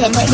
sama